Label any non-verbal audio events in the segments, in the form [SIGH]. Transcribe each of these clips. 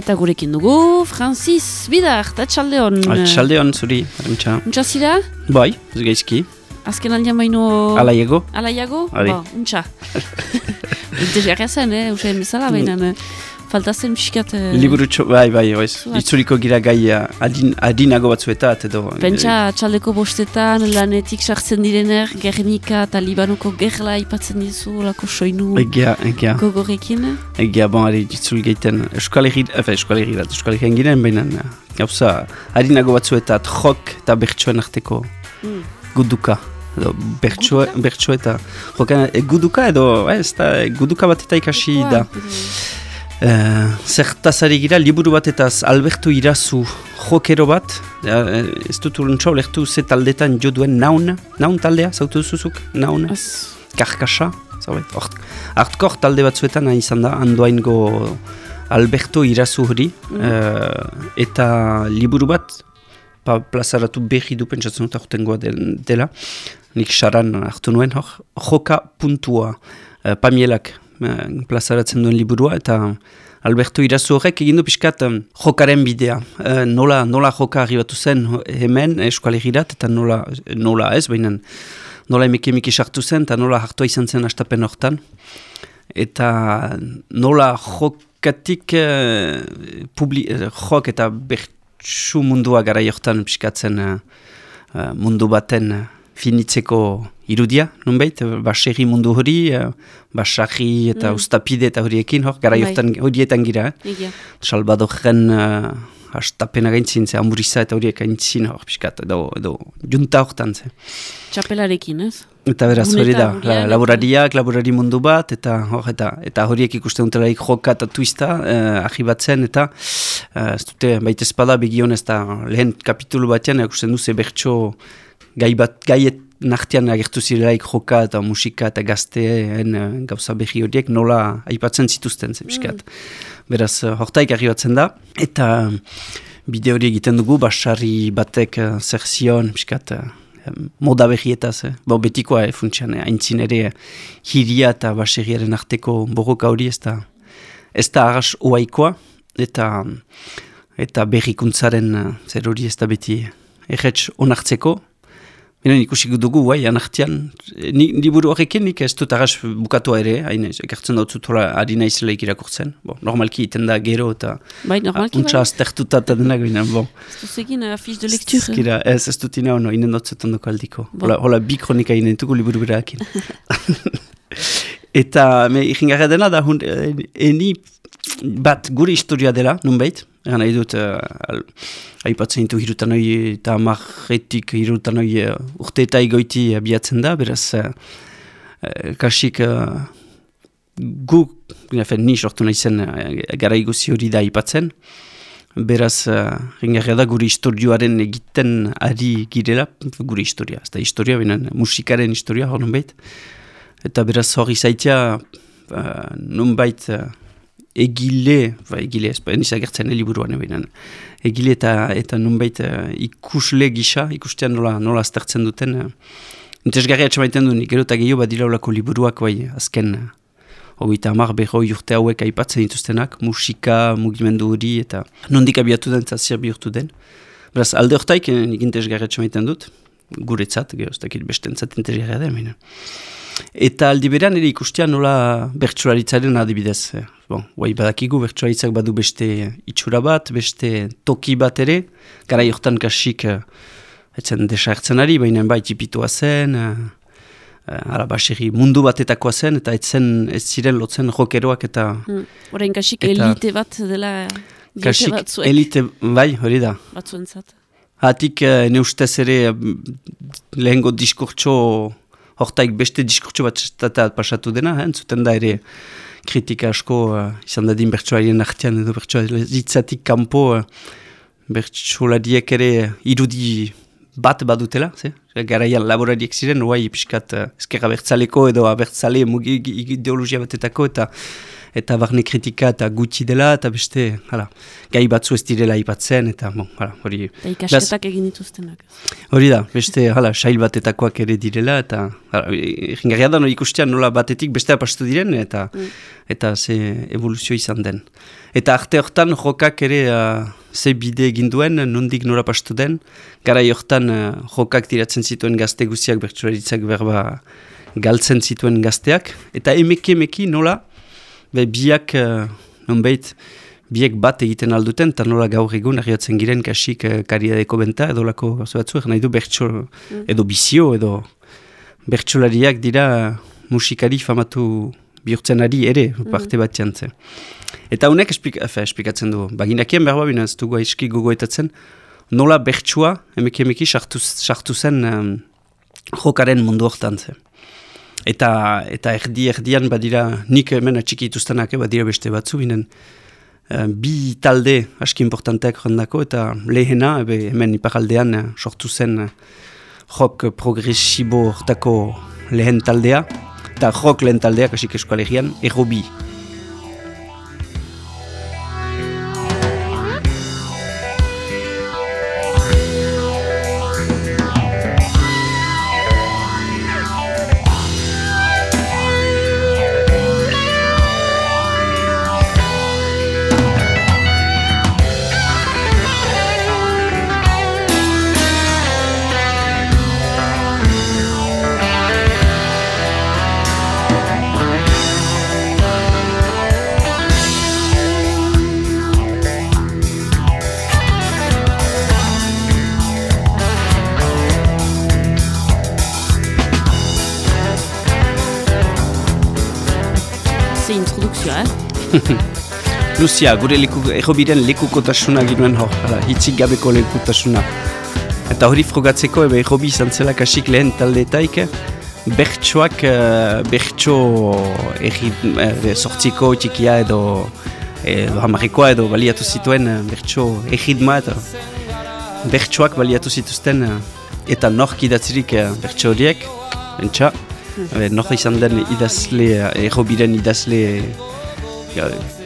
Eta gurekin dugu, Francis Bidar, eta txaldeon. Txaldeon, zuri, arantxa. Untxa zira? Bai, ez gaizki. Azken aldean baino... Alaiago. Alaiago? Ba, untxa. [LAUGHS] Jarra zen, eh? Usain bezala, baina... Faltazen pixkat... Eh... Liburu txo, bai, bai. Zuat. Itzuriko gira gai eh, adin, adinago batzuetat edo... Pentsa, txaldeko bostetan, lanetik sartzen direner, Gernika eta Libanoko gerla ipatzen dizu, lako soinu Egia, egia. gogorekin. Egia, bon, ari, itzul geiten, Euskal Herri, efe, Euskal Herri, Euskal Herrian giren, baina, eh, gauza, adinago batzuetat, jok eta bertsoen arteko Mm. guduka. Edo, bertso, Guduka? bertso eta, jokan, e, guduka edo, eh, ez da, e, guduka bat eta ikasi da. Uh, zertaz ari gira, liburu bat eta Alberto Irazu jokero bat, eh, ez dut urentxo, lehtu ze taldetan jo duen naun, naun taldea, zautu duzuzuk, naun, Az, karkasa, zaubait, hort, hartkor talde batzuetan nahi izan da, andoaingo Alberto Irazu hori, eh, eta liburu bat, pa, plazaratu berri du pentsatzen dut aurtengoa del, dela, nik saran hartu nuen, hor, joka puntua, eh, pamielak. eh, plazaratzen duen liburua, eta Alberto Irazu horrek egin du pixkat jokaren bidea. Eh, nola, nola joka arribatu zen hemen eskualegirat, eta nola, nola ez, baina nola emeki sartu zen, eta nola hartua izan zen astapen hortan. Eta nola jokatik eh, publi, jok eta bertsu mundua gara jortan pixkatzen eh, mundu baten eh, finitzeko irudia, nunbait, eh, baserri mundu hori, eh, basarri eta Mm. ustapide eta horiekin, hor, gara Bai. jortan horietan gira, eh? Salvadorren uh, astapena gaintzin, ze hamburriza eta horiek gaintzin hor, pixkat, edo, edo junta hortan, ze. Txapelarekin, ez? Eta beraz hori da, la, laborariak, laborari mundu bat, eta hor, eta, eta horiek ikusten dutelaik joka eta twista, uh, ahibatzen, eta uh, ez dute, baita espada begion ez da, lehen kapitulu batean, ikusten duze bertso gai bat, gaiet nartian agertu zirelaik joka eta musika eta gazteen uh, gauza behi horiek nola aipatzen zituzten, ze pixkat. Beraz, uh, hortaik arribatzen da, eta bide hori egiten dugu, basarri batek uh, zer zion, pixkat, uh, em, moda behietaz, eh? Bo, betikoa, eh, funtsian, eh? ere eh, hiria eta baserriaren arteko borroka hori ez da, ez da arras oaikoa, eta, eta berrikuntzaren zer hori ez da beti erretz onartzeko, Benen ikusi dugu, bai, anartian, ni, liburu horrekin nik ez dut arras bukatua ere, hain ez, ekartzen dut zutola ari naizelaik irakurtzen. Bo, normalki iten da gero eta Bai, normalki untsa bai. aztertuta eta denak binen, bon. Ez duzegin uh, fiche de lecture. Zkira, ez, ez dut ina ono, inen dut zetan doko aldiko. Bon. Hola, hola bi kronika inen dugu liburu berakin. [LAUGHS] eta, me, ikingarra dena da, hun, eh, eni bat gure historia dela, nunbait, egan nahi dut, uh, aipatzen ditu hirutanoi eta amarretik hirutanoi uh, urte eta igoiti abiatzen da, beraz, uh, uh, kasik uh, gu, gafen, ni sortu nahi zen uh, gara iguzi hori da aipatzen, Beraz, uh, da gure historioaren egiten ari girela, gure historia, ez da historia, binen musikaren historia hor nunbait. Eta beraz hori zaitea, uh, nunbait uh, egile, ba egile ez, ba, agertzen liburuan binen, egile eta, eta nunbait uh, ikusle gisa, ikustean nola, nola aztertzen duten, uh, Interesgarria atxamaiten du, nik gero eta gehiago badira olako liburuak bai, azken uh, hogeita hamar behoi urte hauek aipatzen dituztenak, musika, mugimendu hori, eta nondik abiatu den, eta zer bihurtu den. Beraz, alde hortaik, eh, nik interesgarretxo maiten dut, guretzat, gero, ez dakit bestentzat interesgarria da. Eta aldi berean ere ikustean nola bertsularitzaren adibidez. eh. Bon, guai badakigu bertsularitzak badu beste itxura bat, beste toki bat ere, gara jortan kasik, eh, etzen desartzen ari, baina bai tipitua zen, eh, uh, mundu batetakoa zen, eta ez zen ez ziren lotzen jokeroak eta Hmm. Orain kasik Eta- elite bat dela kasik batzuek elite, bai, hori da. batzuentzat. Hatik uh, ne ustez ere mm, lehengo diskurtso hortaik beste diskurtso bat estatat pasatu dena, eh? zuten da ere kritika asko uh, izan dadin bertsoarien artean edo bertsoaritzatik kanpo uh, bertsolariek ere irudi bat badutela, ze? Garaian laborariek ziren, oai pixkat uh, ezkerra bertzaleko edo abertzale mugi ideologia batetako eta eta barne kritika eta gutxi dela, eta beste, hala, gai batzu ez direla ipatzen, eta, bon, hala, hori... Eta ikasketak egin dituztenak. Hori da, beste, hala, sail batetakoak ere direla, eta, hala, jingarria da, no, ikustean nola batetik beste apastu diren, eta, mm. eta ze evoluzio izan den. Eta arte hortan, jokak ere, uh, ze bide egin duen, nondik nora pastu den, gara hortan, uh, jokak tiratzen zituen gazte guziak, bertsularitzak berba galtzen zituen gazteak, eta emeki emeki nola, be biak, uh, nonbait, biek bat egiten alduten, eta nola gaur egun arriatzen giren kasik uh, kariadeko benta, edo lako batzuek, nahi du bertso, mm. edo bizio, edo bertsolariak dira musikari famatu bihurtzen ari ere, mm. parte bat jantzen. Eta honek esplik, esplikatzen du, baginakien behar babina ez dugu aiski gogoetatzen, nola bertsua, emeki emeki, sartu zen um, jokaren mundu hortan zen. Eta, eta erdi erdian badira, nik hemen atxiki ituztenak, eh, badira beste batzu, binen, uh, bi talde aski importanteak rondako, eta lehena, ebe, hemen iparaldean uh, sortu zen rock progresibo hortako lehen taldea, eta rock lehen taldea, kasik eskualegian, errobi. [LAUGHS] Luzia, gure leku, errobiren lekukotasuna ginuen hor, hitzik gabeko lekukotasuna. Eta hori frogatzeko, ebe errobi izan zela kasik lehen taldeetaik, bertsoak, uh, bertso erri, uh, sortziko txikia edo, edo hamarrekoa edo baliatu zituen bertso erritma eta bertsoak baliatu zituzten eta nork idatzirik bertso horiek, entxa, hmm. nork izan den idazle, errobiren idazle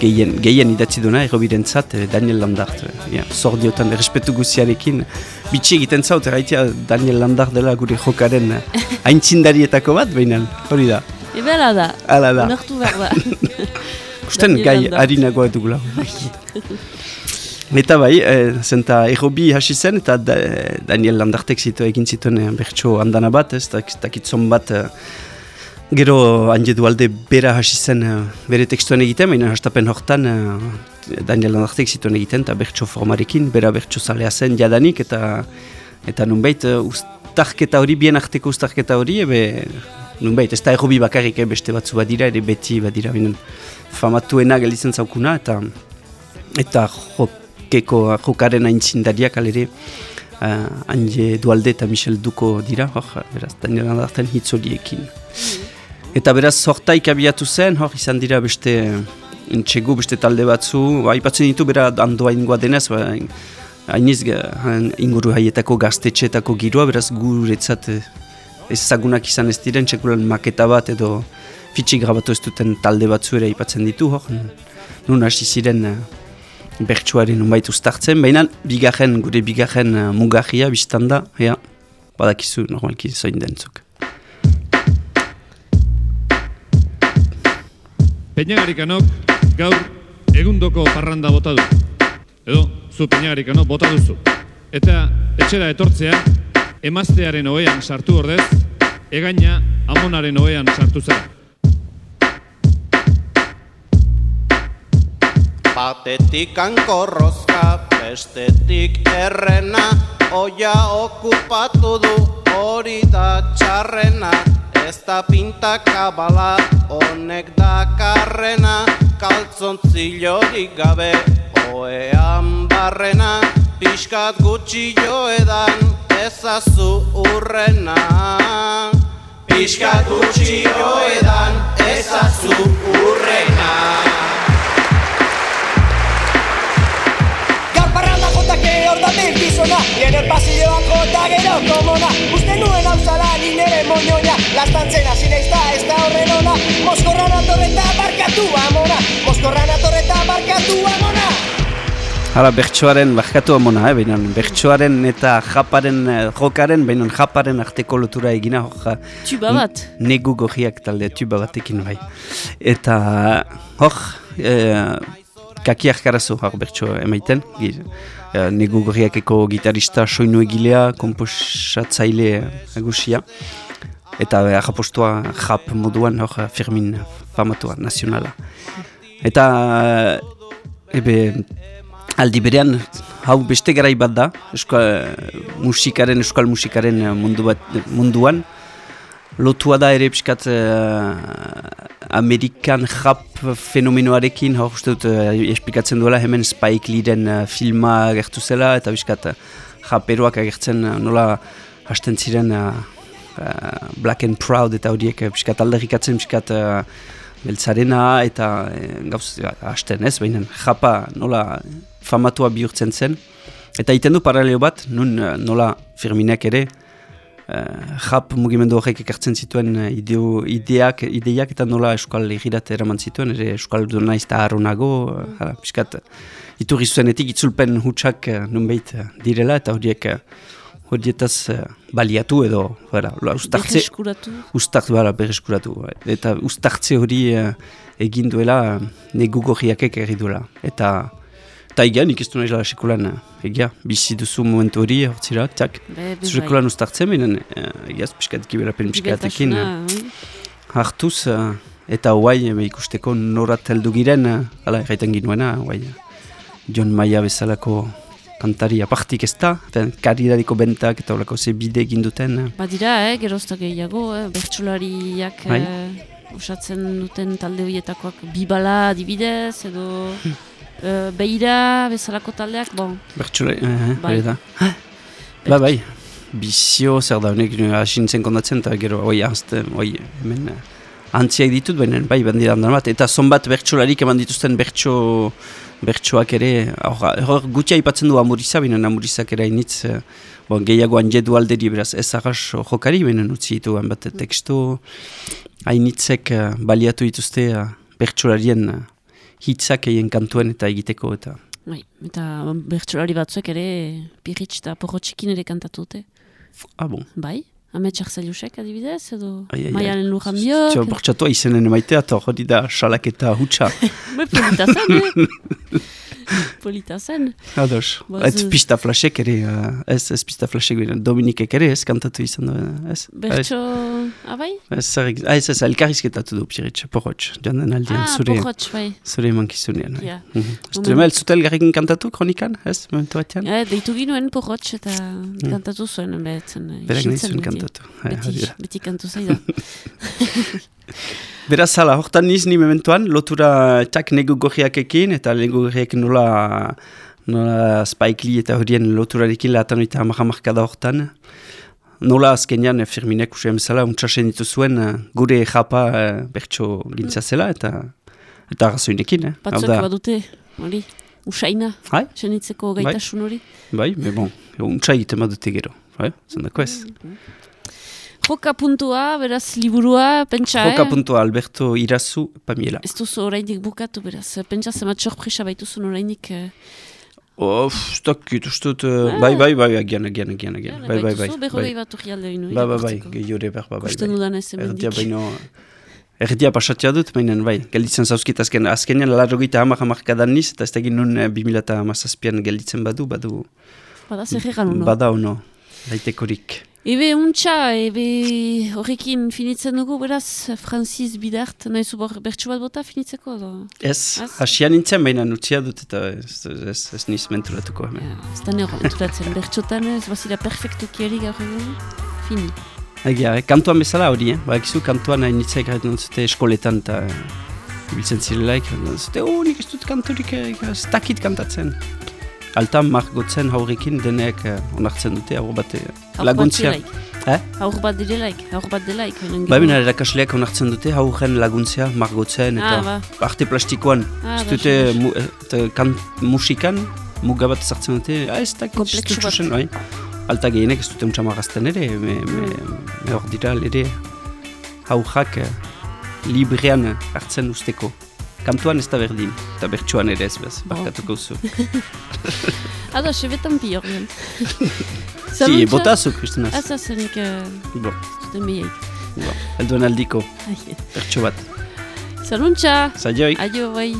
gehien, gehien idatzi duna errobiren zat, eh, Daniel Landart. Eh, ja, Zordiotan, respetu guziarekin. Bitsi egiten zaut, erraitea Daniel Landart dela gure jokaren [LAUGHS] haintzindarietako bat, behinan, hori da. Ebela da, Ala da. unartu behar da. [LAUGHS] Usten gai harinagoa dugula. Eta bai, e, zenta errobi hasi zen, eta Daniel Landartek zitu egin zituen bertso handana bat, ez, takitzon bat Gero handi alde bera hasi zen uh, bere tekstuan egiten, baina hastapen hortan uh, Daniel Landartek zituen egiten, eta bertso formarekin, bera bertso zalea zen jadanik, eta eta nunbait uh, ustarketa hori, bien arteko ustarketa hori, ebe nunbait, ez da errobi bakarrik eh, beste batzu badira, ere beti badira binen famatuena galitzen zaukuna, eta eta jokeko jokaren aintzindariak alere uh, handi dualde eta Michel Duko dira, hor, beraz, Daniel Landarten hitz horiekin. Mm. Eta beraz, sortaik abiatu zen, hor izan dira beste entxegu, beste talde batzu, ba, ipatzen ditu bera andoa ingoa denez, ba, hainiz inguru haietako gaztetxeetako giroa, beraz guretzat eh, ezagunak izan ez diren, txekulan maketa bat edo fitxik grabatu ez duten talde batzu ere ipatzen ditu, hor, nun hasi ziren uh, bertsuaren unbait ustartzen, baina bigarren, gure bigarren uh, mugahia biztanda, ja, badakizu normalki zoin dentzuk. Peñagarikanok gaur egundoko parranda bota du. Edo, zu Peñagarikanok bota duzu. Eta etxera etortzea, emaztearen oean sartu ordez, egaina amonaren oean sartu zara. Batetik ankorrozka, bestetik errena, oia okupatu du hori da txarrena, ez da pinta kabala, honek dakarrena, kaltzontzillorik gabe, oean barrena, pixkat gutxi joedan, ezazu urrena. Pixkat gutxi joedan, ezazu urrena. Pasilloan jota gero komona Uste nuen hau zala nire moñoña. Lastan hasi naiz da ez da horren ona. Moskorran atorreta barkatu amona. Moskorran atorreta barkatu amona. Hala, bertsoaren, barkatu amona, eh, behinan, bertsoaren eta japaren, eh, jokaren, behinan japaren arteko lotura egina, hor, Tuba bat. negu gorriak talde tuba batekin bai. Eta, hor, e, kaki arkarazu hor bertso emaiten, e, negu gorriakeko gitarista soinu egilea, komposatzaile agusia. Eta e, japostua jap moduan hor firmin famatua, nazionala. Eta, ebe, aldi berean, hau beste garai bat da, euskal musikaren, euskal musikaren eh, mundu bat, munduan, lotua da ere pixkat uh, Amerikan rap fenomenoarekin, hor uste dut uh, esplikatzen duela hemen Spike Leeren uh, filma gertu zela, eta pixkat uh, raperoak agertzen uh, nola hasten ziren uh, uh, Black and Proud eta horiek uh, pixkat aldarrikatzen pixkat uh, beltzarena eta uh, gauz hasten ez, baina japa nola famatua bihurtzen zen. Eta iten du paralelo bat, nun nola Firminek ere, jap mugimendu horrek ekartzen zituen uh, ideo, ideak, ideiak eta nola euskal egirat eraman zituen, ere euskal duna izta harronago, uh, hala, piskat, iturri zuzenetik itzulpen hutsak nunbait direla eta horiek horietaz baliatu edo, bera, ustartze, Berreskuratu. ustartze, bera, berreskuratu, eta ustartze hori egin duela uh, negu gorriakek erri duela. Eta Eta egia, nik ez du nahi sekulan, eh, egia, bizi duzu momentu hori, hortzira, tak, be, sekulan ustartzen, eh, egia, piskat gibelapen piskatekin, eh, Gibeltasuna, oi. hartuz, eh, eta guai, eh, ikusteko norat heldu giren, eh, ala, erraiten ginuena, guai, eh, John Maia bezalako kantari apartik ez da, karidariko bentak eta horako ze bide egin duten. eh. Badira, eh, gerozta gehiago, eh, bertsolariak Bai. eh, osatzen duten talde horietakoak bibala adibidez, edo eh, beira bezalako taldeak, bon, Bertxula, eh, Bai. bai. da. Ba, bai, bizio zer da, honek nire asintzen kondatzen, eta gero, oi, azte, oi, hemen, eh, antziak ditut, baina, bai, bandira handan bat, eta zonbat bertxolarik eman dituzten bertxo, bertxoak ere, hor, gutia aipatzen du amuriza, baina amurizak ere hainitz, eh, bon, gehiago anjedu alderi, beraz, ez arras jokari, baina utzi ditu, bat tekstu, hainitzek eh, baliatu dituzte eh, bertxolarien eh, hitzak egin kantuen eta egiteko, eta bai, eta bertsolari batzuek ere pirritx eta porrotxikin ere kantatu dute. ah, bon. Bai, ametsak zailusek adibidez, edo Ai, ai, ai. maialen lujan Txo, biok. bortxatua izenen emaitea, eta hori da salaketa hutsa. [LAUGHS] Be, polita zen, eh? [LAUGHS] [LAUGHS] polita zen. Ados. Ez pista flashek ere, uh, ez, ez pista flashek bine, Dominikek ere ez kantatu izan du, ez? Bertso, abai? Ez, ez, ah, ez, ez, elkarrizketatu du piritx, porrotx, joan den aldean, Ah, zure, porrotx, bai. zure emankizunean. bai. Ja. Mhm. Zure mel, zute elgarrekin kantatu kronikan, ez, momentu batean? Ja, deitu ginuen porrotx eta kantatu zuen, behetzen. Berak nahi zuen kantatu. Beti, beti kantu zaida. [LAUGHS] Beraz, hala, hortan niz ni mementuan, lotura txak negu gorriakekin, eta negu gorriak nola, nola Spike Lee eta horien loturarekin lehatan eta hamar-hamarkada hortan. Nola azkenean eh, Firminek usain bezala, untsasen ditu zuen eh, gure japa eh, bertso gintza zela, eta eta arrazoinekin, eh? Da, badute, hori, usaina, Hai? senitzeko Bai. gaitasun hori. bai, me bon, untsa egiten badute gero, bai, zendako ez. Joka puntua, beraz, liburua, pentsa, Joka eh? puntua Alberto Irazu Pamiela. Ez duzu oraindik bukatu, beraz, pentsa zemat sorpresa baituzun oraindik. eh, Oh, ez dakit, uste dut, eh, bai, bai, bai, agian, agian, agian, agian, bai, bai, bai, baituzu, bai, berrogei bat urri alde ino, Ba, ba, bai, gehiore behar, ba, bai, Kusten bai. dudan ez hemendik. Erdia baino, erdia pasatzea dut, baina bai, gelditzen zauzkit azken, azkenean larrogeita hamar hamarkadan niz, eta ez da nun eh, 2008an gelditzen badu, badu, Bada zer egan bada ono, daitekorik. Ebe untxa, ebe horrekin finitzen dugu, beraz, Francis Bidart, nahi zu bertsu bat bota finitzeko, edo? Ez, Ez? hasian nintzen, baina nutzia dut, eta ez, ez, ez niz menturatuko hemen. Ja, ez da nero, enturatzen, bertxotan ez, bazira perfektuki eri gaur egun, fini. Egia, eh, kantuan bezala hori, eh? Bakizu kantuan hain nitzek egiten zute eskoletan eta eh, ibiltzen zirelaik, zute, oh, nik ez dut kanturik, eh, ez dakit kantatzen. Altan margotzen haurekin denek eh, onartzen dute, hau bat eh, laguntzia. Eh? Haur bat direlaik, haur bat delaik. Ba, bina erakasleak onartzen dute, hauren laguntzea, margotzen, eta Ah, ba. arte plastikoan. Ah, ez ba, dute xo, mu, eta kan, musikan, muga bat sartzen dute, ah, ez ez bat. zuzen, bai. Alta gehienek ez dute untsa marrazten ere, me, me, me hor dira ere haujak eh, librean hartzen usteko. Kantuan ez da berdin, eta bertsuan ere ez bez, barkatuko zu. [LAUGHS] Ado, sebetan pi horren. Si, [LAUGHS] botazuk, Kristina. Ez azenik, uh, Bo, zuten bihaik. bo, elduen aldiko, bertso bat. Zanuntza! Zaioi. Aio, bai.